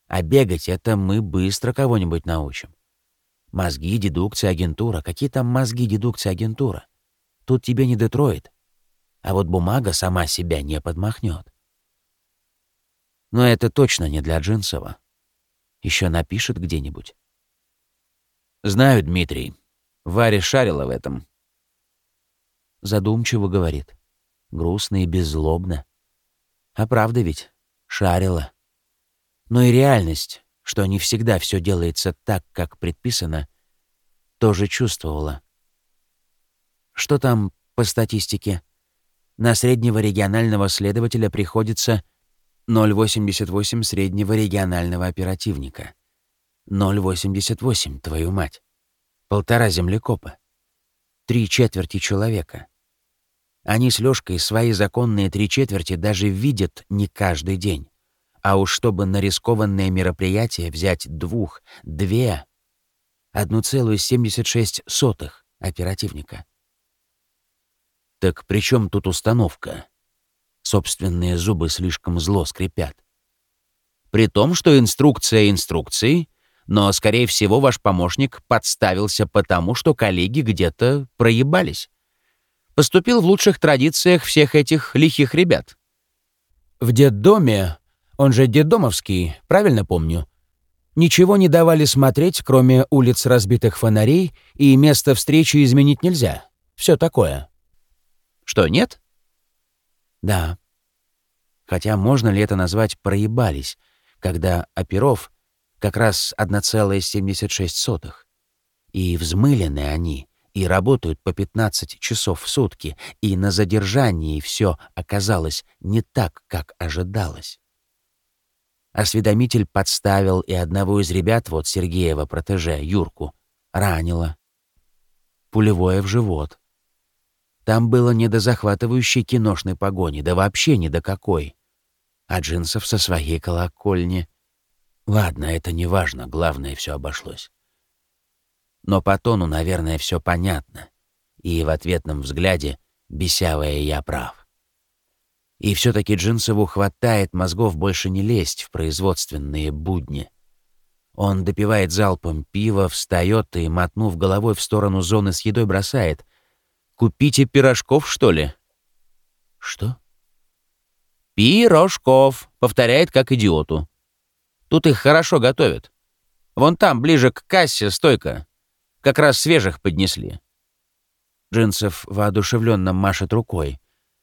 А бегать — это мы быстро кого-нибудь научим. Мозги, дедукция, агентура. Какие там мозги, дедукция, агентура? Тут тебе не Детройт. А вот бумага сама себя не подмахнет. Но это точно не для Джинсова. Еще напишет где-нибудь. Знаю, Дмитрий. Варя шарила в этом. Задумчиво говорит. Грустно и беззлобно. А правда ведь? Шарила. Но и реальность, что не всегда все делается так, как предписано, тоже чувствовала. Что там по статистике? На среднего регионального следователя приходится 0,88 среднего регионального оперативника. 0,88, твою мать. Полтора землекопа. Три четверти человека. Они с Лёшкой свои законные три четверти даже видят не каждый день. А уж чтобы на рискованное мероприятие взять двух, две, 1,76 оперативника. Так при чем тут установка? Собственные зубы слишком зло скрипят. При том, что инструкция инструкции, но, скорее всего, ваш помощник подставился потому, что коллеги где-то проебались. Поступил в лучших традициях всех этих лихих ребят. В детдоме, он же детдомовский, правильно помню, ничего не давали смотреть, кроме улиц разбитых фонарей, и место встречи изменить нельзя. Все такое. Что, нет? Да. Хотя можно ли это назвать «проебались», когда оперов как раз 1,76. И взмылены они, и работают по 15 часов в сутки, и на задержании все оказалось не так, как ожидалось. Осведомитель подставил и одного из ребят, вот Сергеева протеже, Юрку, ранило. Пулевое в живот. Там было не до захватывающей киношной погони, да вообще ни до какой. А Джинсов со своей колокольни. Ладно, это не важно, главное, все обошлось. Но по тону, наверное, все понятно. И в ответном взгляде бесявая я прав. И все таки Джинсову хватает мозгов больше не лезть в производственные будни. Он допивает залпом пива, встает и, мотнув головой в сторону зоны с едой, бросает — Купите пирожков, что ли?» «Что?» «Пирожков», — повторяет как идиоту. Тут их хорошо готовят. Вон там, ближе к кассе, стойка. Как раз свежих поднесли. Джинсов воодушевленно машет рукой.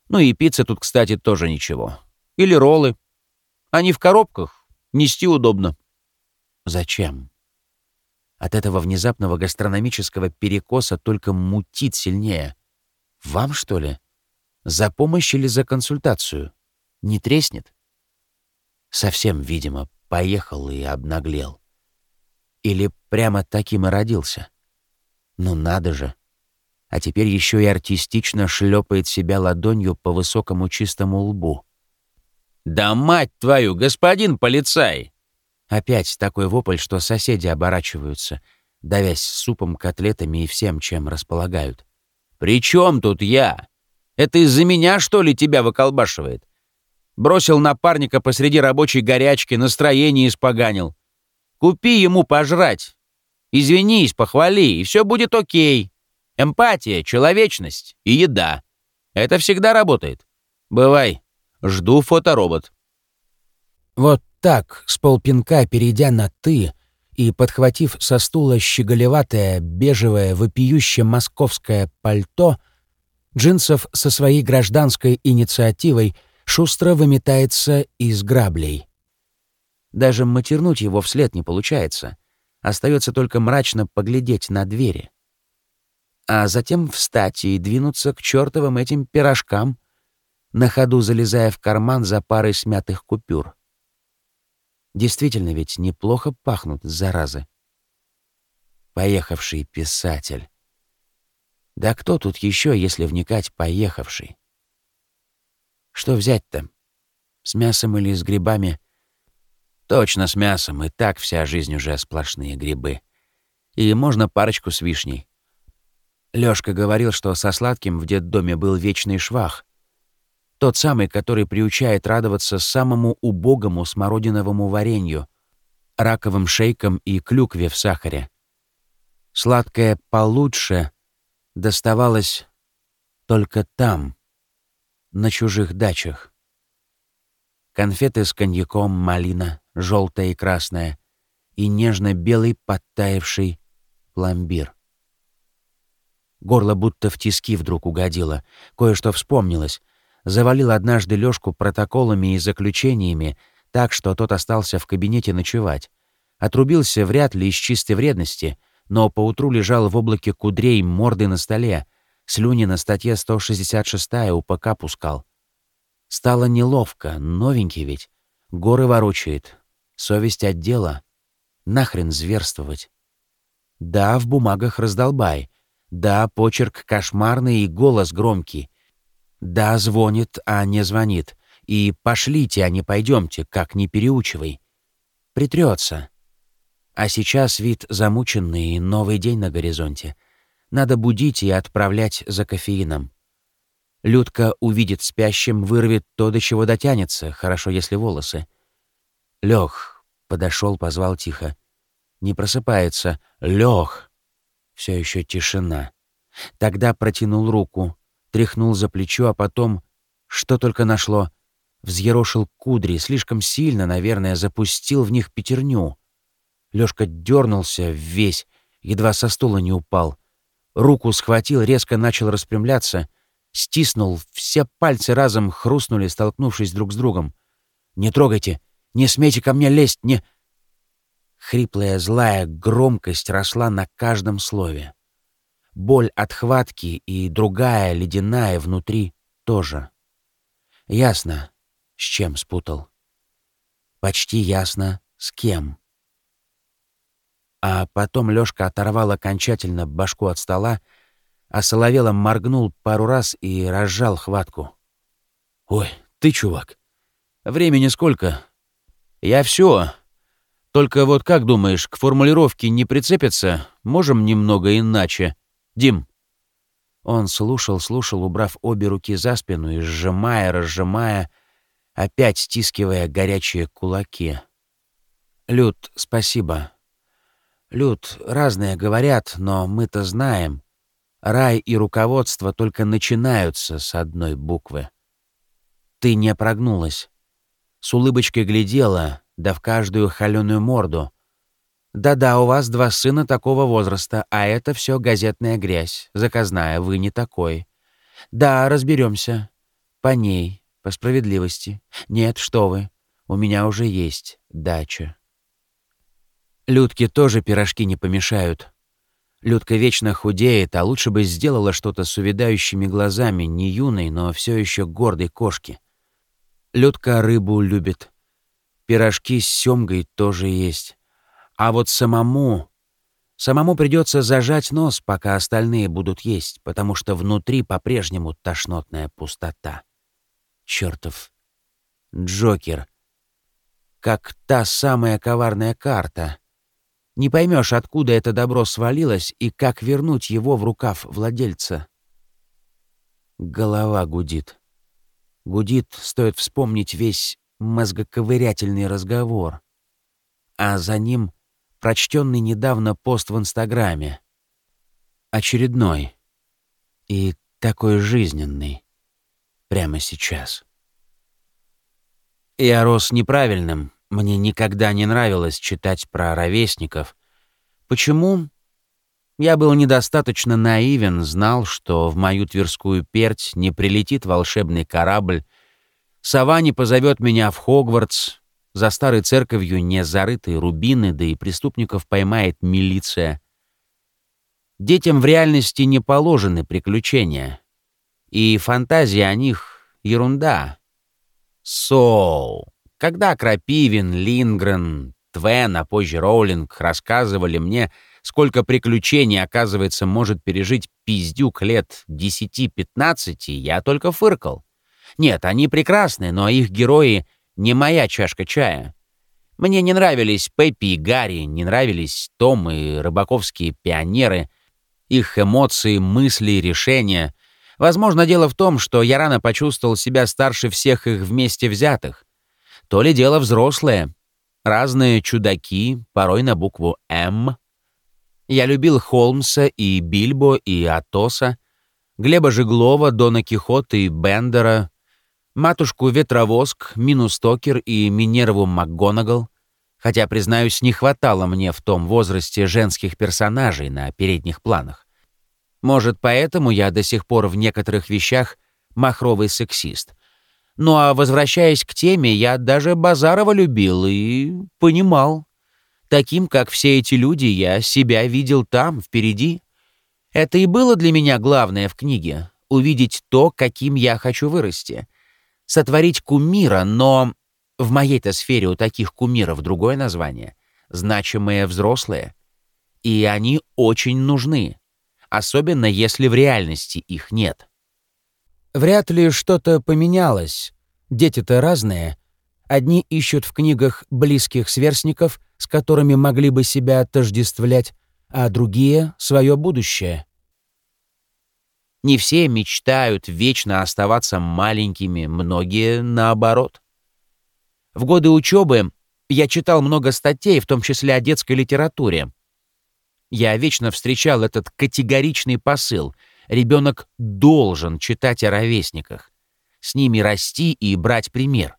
Ну и пицца тут, кстати, тоже ничего. Или роллы. Они в коробках. Нести удобно. Зачем? От этого внезапного гастрономического перекоса только мутит сильнее. Вам, что ли? За помощь или за консультацию? Не треснет? Совсем, видимо, поехал и обнаглел. Или прямо таким и родился? Ну надо же. А теперь еще и артистично шлепает себя ладонью по высокому чистому лбу. «Да мать твою, господин полицай!» Опять такой вопль, что соседи оборачиваются, давясь супом, котлетами и всем, чем располагают. «При чем тут я? Это из-за меня, что ли, тебя выколбашивает?» Бросил напарника посреди рабочей горячки, настроение испоганил. «Купи ему пожрать. Извинись, похвали, и все будет окей. Эмпатия, человечность и еда. Это всегда работает. Бывай. Жду фоторобот». Вот так, с полпинка перейдя на «ты», и, подхватив со стула щеголеватое, бежевое, вопиюще московское пальто, Джинсов со своей гражданской инициативой шустро выметается из граблей. Даже матернуть его вслед не получается. Остается только мрачно поглядеть на двери. А затем встать и двинуться к чертовым этим пирожкам, на ходу залезая в карман за парой смятых купюр. Действительно ведь неплохо пахнут, заразы. Поехавший писатель. Да кто тут еще, если вникать, поехавший? Что взять-то? С мясом или с грибами? Точно с мясом, и так вся жизнь уже сплошные грибы. И можно парочку с вишней. Лёшка говорил, что со сладким в детдоме был вечный швах. Тот самый, который приучает радоваться самому убогому смородиновому варенью, раковым шейкам и клюкве в сахаре. Сладкое получше доставалось только там, на чужих дачах. Конфеты с коньяком, малина, желтая и красная, и нежно-белый подтаявший пломбир. Горло будто в тиски вдруг угодило, кое-что вспомнилось. Завалил однажды Лёшку протоколами и заключениями, так что тот остался в кабинете ночевать. Отрубился вряд ли из чистой вредности, но поутру лежал в облаке кудрей морды на столе, слюни на статье 166 УПК пускал. Стало неловко, новенький ведь. Горы ворочает. Совесть отдела. Нахрен зверствовать. Да, в бумагах раздолбай. Да, почерк кошмарный и голос громкий. Да, звонит, а не звонит. И пошлите, а не пойдемте, как не переучивай. Притрется. А сейчас вид замученный и новый день на горизонте. Надо будить и отправлять за кофеином. Людка увидит спящим, вырвет то, до чего дотянется, хорошо, если волосы. Лех, подошел, позвал тихо. Не просыпается. Лех. Все еще тишина. Тогда протянул руку, тряхнул за плечо, а потом, что только нашло, взъерошил кудри, слишком сильно, наверное, запустил в них пятерню. Лёшка дернулся весь, едва со стула не упал. Руку схватил, резко начал распрямляться, стиснул, все пальцы разом хрустнули, столкнувшись друг с другом. «Не трогайте! Не смейте ко мне лезть! Не...» Хриплая злая громкость росла на каждом слове. Боль от хватки и другая ледяная внутри тоже. Ясно, с чем спутал. Почти ясно, с кем. А потом Лёшка оторвал окончательно башку от стола, а соловелом моргнул пару раз и разжал хватку. «Ой, ты, чувак, времени сколько?» «Я всё. Только вот как думаешь, к формулировке не прицепиться? Можем немного иначе? Дим?» Он слушал, слушал, убрав обе руки за спину и сжимая, разжимая, опять стискивая горячие кулаки. «Люд, спасибо. Люд, разные говорят, но мы-то знаем. Рай и руководство только начинаются с одной буквы. Ты не прогнулась. С улыбочкой глядела, да в каждую холеную морду. Да-да, у вас два сына такого возраста, а это все газетная грязь, заказная, вы не такой. Да, разберемся. По ней, по справедливости. Нет, что вы, у меня уже есть дача. Людке тоже пирожки не помешают. Людка вечно худеет, а лучше бы сделала что-то с увядающими глазами, не юной, но все еще гордой кошки. Людка рыбу любит. Пирожки с семгой тоже есть. А вот самому... Самому придется зажать нос, пока остальные будут есть, потому что внутри по-прежнему тошнотная пустота. Чертов Джокер. Как та самая коварная карта — не поймешь, откуда это добро свалилось и как вернуть его в рукав владельца. Голова гудит. Гудит, стоит вспомнить весь мозгоковырятельный разговор. А за ним прочтенный недавно пост в Инстаграме. Очередной. И такой жизненный. Прямо сейчас. Я рос неправильным, мне никогда не нравилось читать про ровесников. Почему? Я был недостаточно наивен, знал, что в мою Тверскую перть не прилетит волшебный корабль, сова не позовет меня в Хогвартс, за старой церковью не зарыты рубины, да и преступников поймает милиция. Детям в реальности не положены приключения. И фантазия о них — ерунда. Соу. Когда Крапивин, Лингрен, Твен, а позже Роулинг рассказывали мне, Сколько приключений, оказывается, может пережить пиздюк лет 10-15, я только фыркал. Нет, они прекрасны, но их герои не моя чашка чая. Мне не нравились Пеппи и Гарри, не нравились Том и рыбаковские пионеры, их эмоции, мысли, решения. Возможно, дело в том, что я рано почувствовал себя старше всех их вместе взятых. То ли дело взрослое. Разные чудаки, порой на букву «М», я любил Холмса и Бильбо и Атоса, Глеба Жеглова, Дона Кихота и Бендера, матушку Ветровоск, Мину Стокер и Минерву МакГонагал, хотя, признаюсь, не хватало мне в том возрасте женских персонажей на передних планах. Может, поэтому я до сих пор в некоторых вещах махровый сексист. Ну а возвращаясь к теме, я даже Базарова любил и понимал. Таким, как все эти люди, я себя видел там, впереди. Это и было для меня главное в книге — увидеть то, каким я хочу вырасти. Сотворить кумира, но в моей-то сфере у таких кумиров другое название — значимые взрослые. И они очень нужны, особенно если в реальности их нет. Вряд ли что-то поменялось. Дети-то разные. Одни ищут в книгах близких сверстников — с которыми могли бы себя отождествлять, а другие — свое будущее. Не все мечтают вечно оставаться маленькими, многие — наоборот. В годы учебы я читал много статей, в том числе о детской литературе. Я вечно встречал этот категоричный посыл. Ребенок должен читать о ровесниках. С ними расти и брать пример.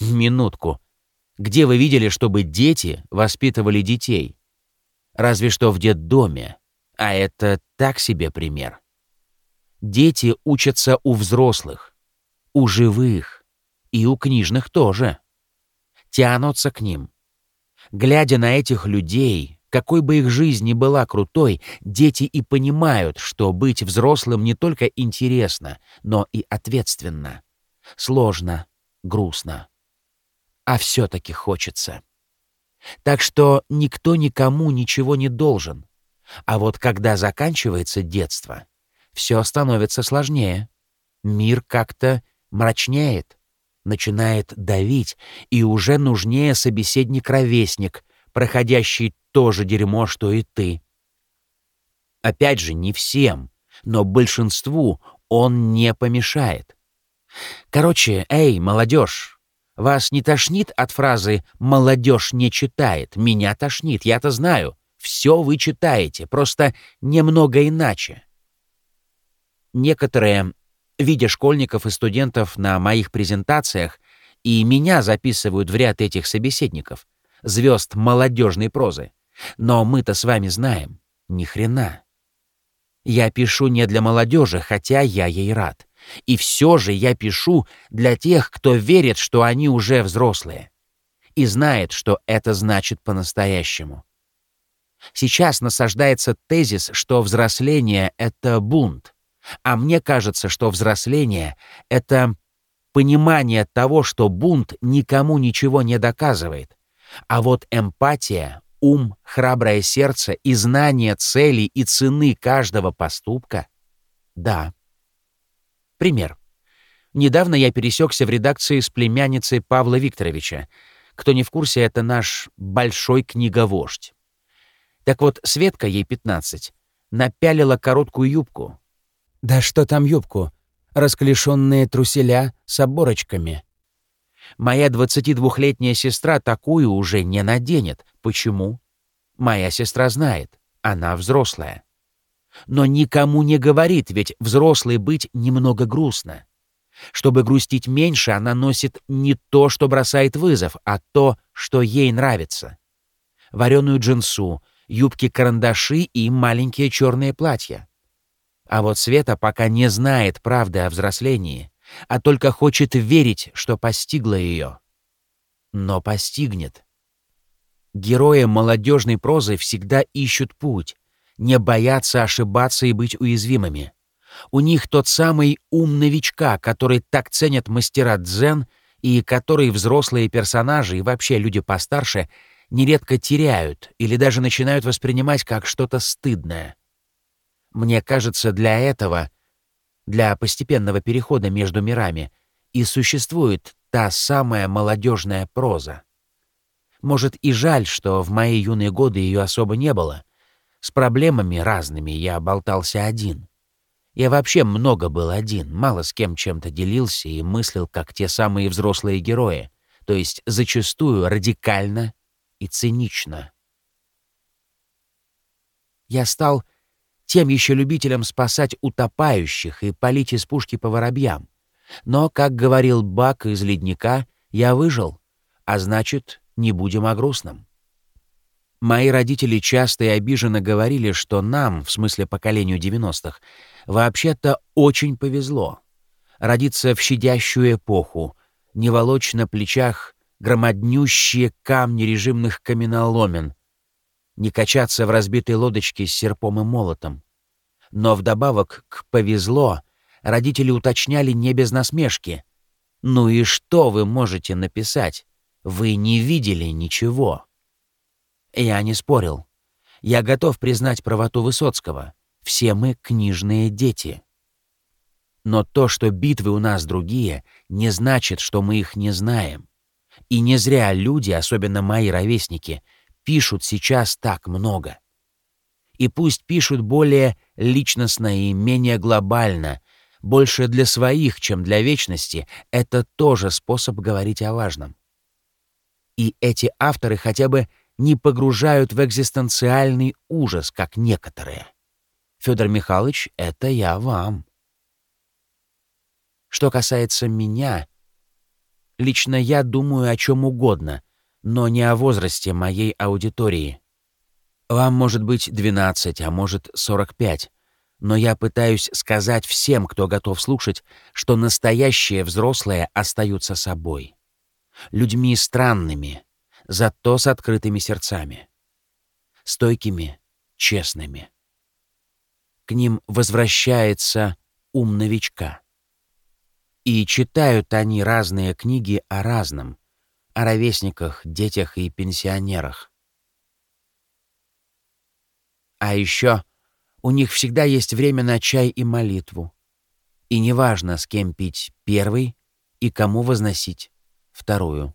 Минутку. Где вы видели, чтобы дети воспитывали детей? Разве что в детдоме. А это так себе пример. Дети учатся у взрослых, у живых и у книжных тоже. Тянутся к ним. Глядя на этих людей, какой бы их жизнь ни была крутой, дети и понимают, что быть взрослым не только интересно, но и ответственно. Сложно, грустно а все-таки хочется. Так что никто никому ничего не должен. А вот когда заканчивается детство, все становится сложнее. Мир как-то мрачнеет, начинает давить, и уже нужнее собеседник-ровесник, проходящий то же дерьмо, что и ты. Опять же, не всем, но большинству он не помешает. Короче, эй, молодежь, вас не тошнит от фразы «молодежь не читает»? Меня тошнит, я-то знаю. Все вы читаете, просто немного иначе. Некоторые, видя школьников и студентов на моих презентациях, и меня записывают в ряд этих собеседников, звезд молодежной прозы. Но мы-то с вами знаем, ни хрена. Я пишу не для молодежи, хотя я ей рад. И все же я пишу для тех, кто верит, что они уже взрослые. И знает, что это значит по-настоящему. Сейчас насаждается тезис, что взросление — это бунт. А мне кажется, что взросление — это понимание того, что бунт никому ничего не доказывает. А вот эмпатия, ум, храброе сердце и знание цели и цены каждого поступка — да. Пример. Недавно я пересекся в редакции с племянницей Павла Викторовича. Кто не в курсе, это наш большой книговождь. Так вот, Светка, ей 15, напялила короткую юбку. Да что там юбку? Расклешенные труселя с оборочками. Моя 22-летняя сестра такую уже не наденет. Почему? Моя сестра знает. Она взрослая но никому не говорит, ведь взрослой быть немного грустно. Чтобы грустить меньше, она носит не то, что бросает вызов, а то, что ей нравится. Вареную джинсу, юбки-карандаши и маленькие черные платья. А вот Света пока не знает правды о взрослении, а только хочет верить, что постигла ее. Но постигнет. Герои молодежной прозы всегда ищут путь, не боятся ошибаться и быть уязвимыми. У них тот самый ум новичка, который так ценят мастера дзен и который взрослые персонажи и вообще люди постарше нередко теряют или даже начинают воспринимать как что-то стыдное. Мне кажется, для этого, для постепенного перехода между мирами, и существует та самая молодежная проза. Может, и жаль, что в мои юные годы ее особо не было. С проблемами разными я болтался один. Я вообще много был один, мало с кем чем-то делился и мыслил, как те самые взрослые герои, то есть зачастую радикально и цинично. Я стал тем еще любителем спасать утопающих и палить из пушки по воробьям. Но, как говорил Бак из ледника, я выжил, а значит, не будем о грустном. Мои родители часто и обиженно говорили, что нам, в смысле поколению 90-х, вообще-то очень повезло. Родиться в щадящую эпоху, не волочь на плечах громаднющие камни режимных каменоломен, не качаться в разбитой лодочке с серпом и молотом. Но вдобавок к «повезло» родители уточняли не без насмешки. «Ну и что вы можете написать? Вы не видели ничего». Я не спорил. Я готов признать правоту Высоцкого. Все мы книжные дети. Но то, что битвы у нас другие, не значит, что мы их не знаем. И не зря люди, особенно мои ровесники, пишут сейчас так много. И пусть пишут более личностно и менее глобально, больше для своих, чем для вечности, это тоже способ говорить о важном. И эти авторы хотя бы не погружают в экзистенциальный ужас, как некоторые. Федор Михайлович, это я вам. Что касается меня, лично я думаю о чем угодно, но не о возрасте моей аудитории. Вам может быть 12, а может 45, но я пытаюсь сказать всем, кто готов слушать, что настоящие взрослые остаются собой. Людьми странными, зато с открытыми сердцами. Стойкими, честными. К ним возвращается ум новичка. И читают они разные книги о разном, о ровесниках, детях и пенсионерах. А еще у них всегда есть время на чай и молитву. И неважно, с кем пить первый и кому возносить вторую.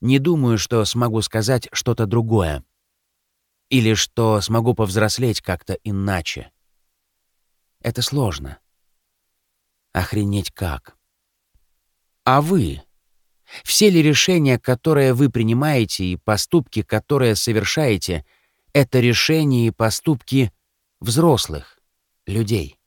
Не думаю, что смогу сказать что-то другое. Или что смогу повзрослеть как-то иначе. Это сложно. Охренеть как. А вы? Все ли решения, которые вы принимаете, и поступки, которые совершаете, это решения и поступки взрослых людей?